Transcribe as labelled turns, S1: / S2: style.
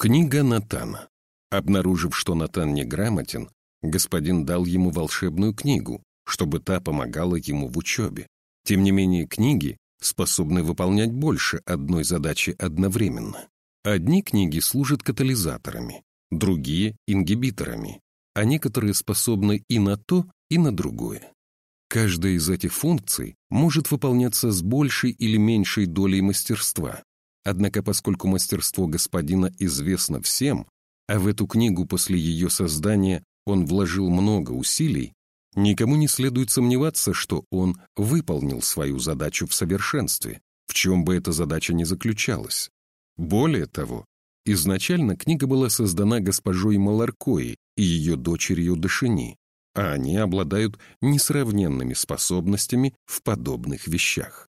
S1: Книга Натана. Обнаружив, что Натан неграмотен, господин дал ему волшебную книгу, чтобы та помогала ему в учебе. Тем не менее, книги способны выполнять больше одной задачи одновременно. Одни книги служат катализаторами, другие — ингибиторами, а некоторые способны и на то, и на другое. Каждая из этих функций может выполняться с большей или меньшей долей мастерства. Однако поскольку мастерство господина известно всем, а в эту книгу после ее создания он вложил много усилий, никому не следует сомневаться, что он выполнил свою задачу в совершенстве, в чем бы эта задача ни заключалась. Более того, изначально книга была создана госпожой Маларкои и ее дочерью Дашини, а они обладают несравненными способностями в подобных вещах.